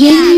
Yeah.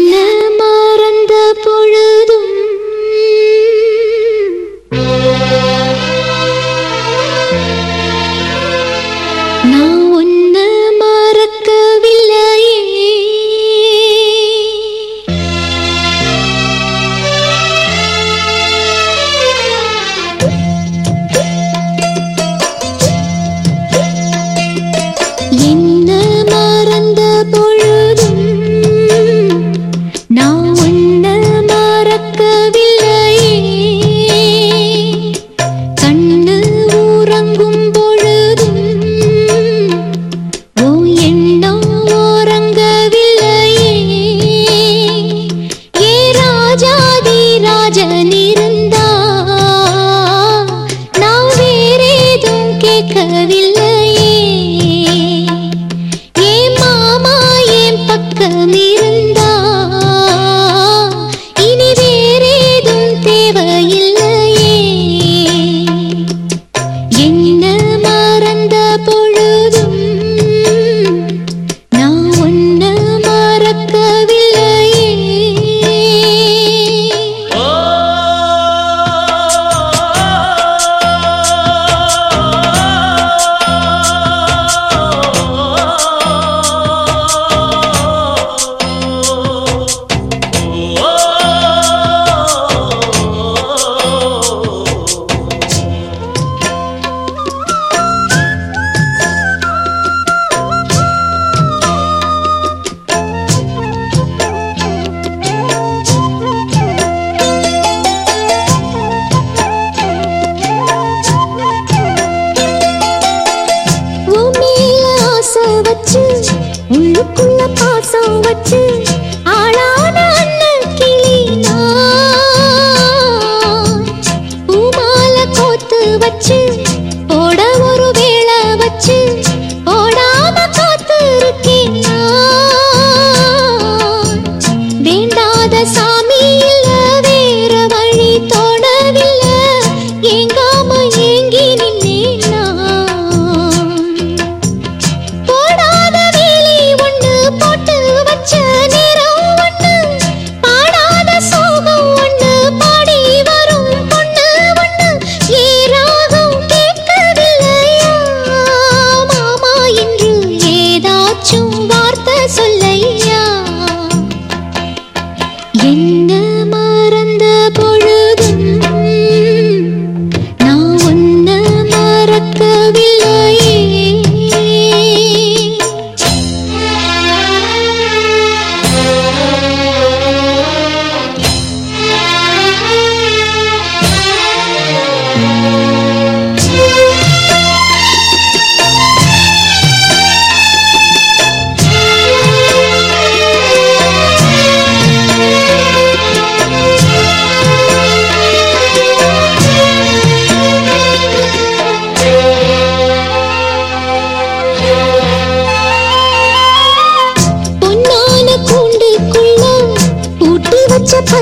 உள்ளுக்குள்ள பாசம் வச்சு ஆளான அண்ணன் கிளி பூமால கோத்து வச்சு போட ஒரு வேளை வச்சு போடாம காத்து சாமியில் மனதில்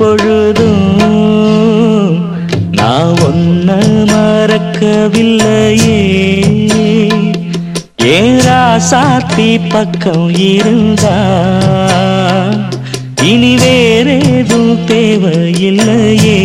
எப்பொழுதும். நான் ஒன்ன மறக்கவில்லையே. ஏரா சாத்தி பக்கம் இருந்தா? இனி வேறேதும் தேவையில்லையே.